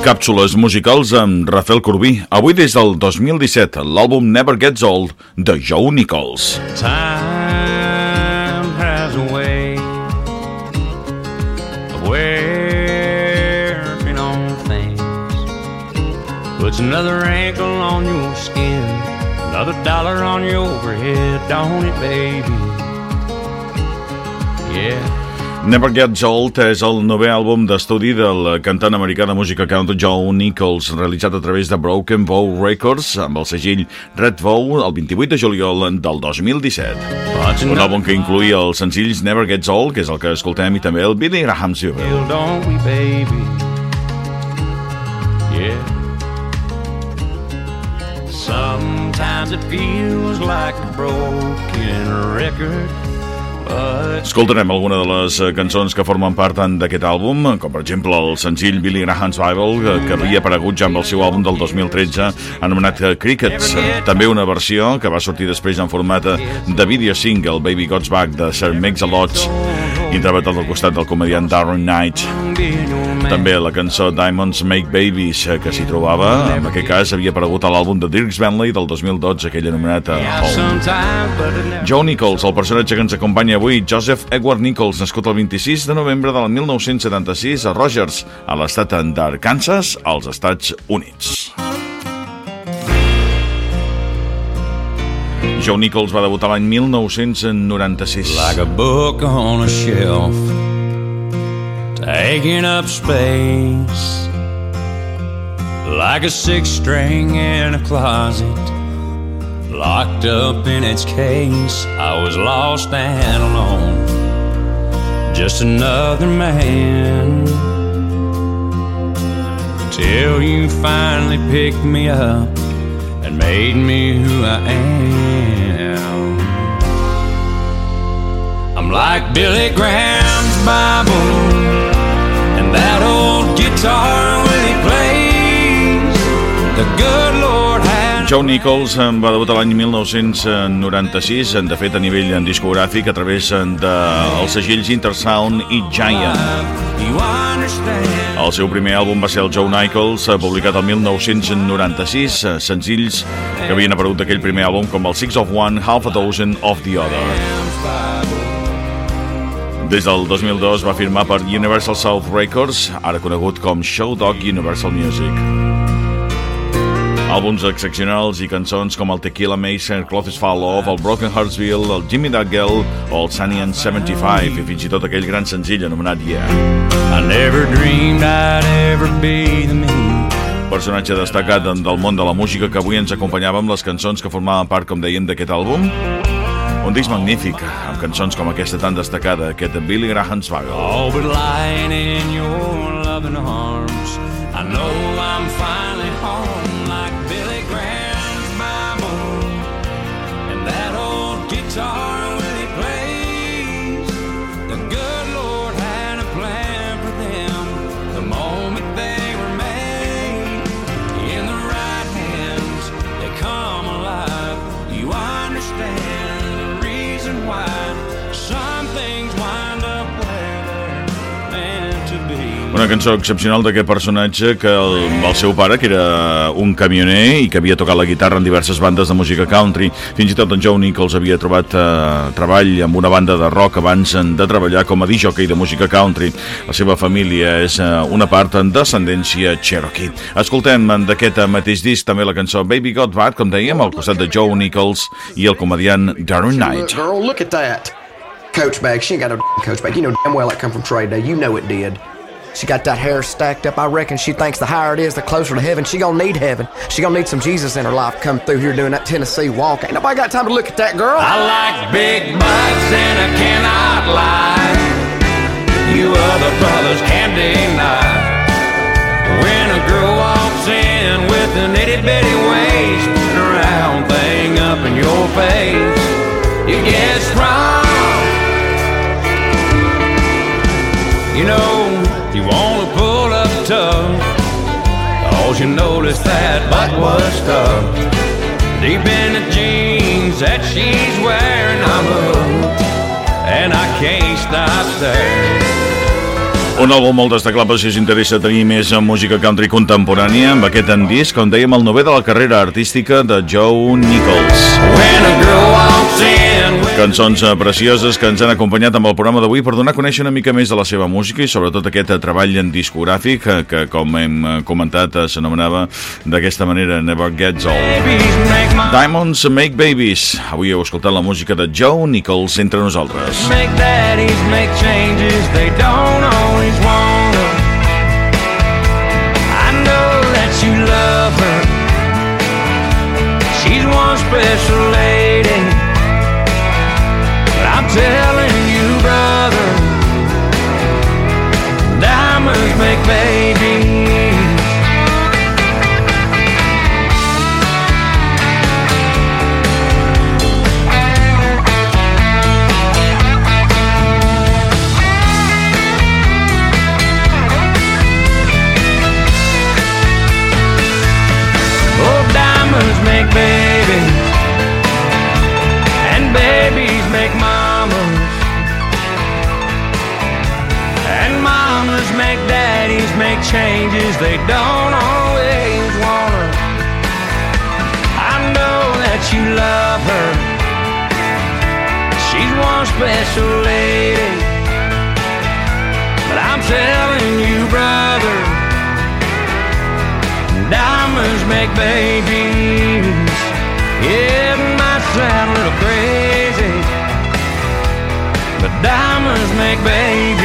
Càpsules musicals amb Rafael Corbí. Avui des del 2017, l'àlbum Never Gets Old de Joe Nichols. Time has a way of wearing on things. Puts another ankle on your skin, another dollar on your overhead, don't it, baby? Yeah. Never Gets Old és el novè àlbum d'estudi del cantant americà de música country Joe Nichols, realitzat a través de Broken Bow Records amb el segell Red Bow el 28 de juliol del 2017. Un àlbum que incluïa els senzills Never Gets Old, que és el que escoltem, i també el Billy Graham Silver. Yeah. Sometimes it feels like a broken record, Escoltarem alguna de les eh, cançons que formen part d'aquest àlbum, com per exemple el senzill Billy Graham's Bible, que, que havia aparegut ja amb el seu àlbum del 2013, anomenat eh, Crickets. També una versió que va sortir després en format eh, de vídeo single, Baby God's Back, de Sir Mix-a-Lot, interpretat al costat del comediant Darren Knight. També la cançó Diamonds Make Babies, eh, que s'hi trobava, en aquest cas havia aparegut a l'àlbum de Dirks Bentley del 2012, aquell anomenat eh, Home. Never Joe Nichols, el personatge que ens acompanya avui, Joseph Edward Nichols, nascut el 26 de novembre del 1976 a Rogers, a l'estat d'Arkansas, als Estats Units. Joe Nichols va debutar l'any 1996. like a book on a shelf, taking up space, like a six string in a closet, locked up in its case. I was lost and alone, just another man. Till you finally picked me up and made me who I am. I'm like Billy Graham's Bible and that old guitar Joe Nichols va debutar l'any 1996, de fet a nivell discogràfic a través dels segells Intersound i Giant. El seu primer àlbum va ser el Joe Nichols, eh, publicat el 1996, eh, senzills que havien aparegut d'aquell primer àlbum com el Six of One, Half a Dozen of the Other. Des del 2002 va firmar per Universal South Records, ara conegut com Show Dog Universal Music. Àlbums excepcionals i cançons com el Tequila Mason, Clothes Fall Off, el Broken Heartsville, el Jimmy Duggan o el Sunny and 75 i fins i tot aquell gran senzill anomenat Yeah. I never dreamed I'd ever be the me. personatge destacat del món de la música que avui ens acompanyava amb les cançons que formaven part, com dèiem, d'aquest àlbum. Un disc magnífic, amb cançons com aquesta tan destacada, aquest de Billy Graham's Bible. All but lying in your Una cançó excepcional d'aquest personatge que el, el seu pare, que era un camioner i que havia tocat la guitarra en diverses bandes de música country. Fins i tot en Joe Nichols havia trobat eh, treball amb una banda de rock abans de treballar com a disjockey de música country. La seva família és eh, una part en descendència Cherokee. Escoltem d'aquest mateix disc també la cançó Baby Got Bad, com dèiem, al costat de Joe Nichols i el comediant Darren Knight. girl, look at that. Coach bag. She ain't got no coach bag. You know damn well that come from trade day. You know it did. She got that hair stacked up. I reckon she thinks the higher it is, the closer to heaven. She gonna need heaven. She gonna need some Jesus in her life. Come through here doing that Tennessee walk. Ain't nobody got time to look at that girl. I like big butts and I cannot lie. You other brothers can't deny. When a girl walks in with an itty bitty waist, and a round thing up in your face, you get strong. You know, Cause you noticed that butt was tough. Deep in the jeans that she's wearing, I'm hooked. And I can't stop staring. Un àlbum molt destacable si us interessa tenir més música country contemporània amb aquest en disc, com dèiem, el nové de la carrera artística de Joe Nichols. When a girl walks in Cançons eh, precioses que ens han acompanyat amb el programa d'avui per donar a conèixer una mica més de la seva música i sobretot aquest eh, treball en discogràfic eh, que, com hem comentat, s'anomenava d'aquesta manera Never Gets Old. Diamonds Make Babies. Avui heu escoltat la música de Joe Nichols entre nosaltres. make daddies make changes they don't changes they don't always wanna. I know that you love her. She's one special lady, but I'm telling you, brother. Diamonds make babies. It might sound a little crazy, but diamonds make babies.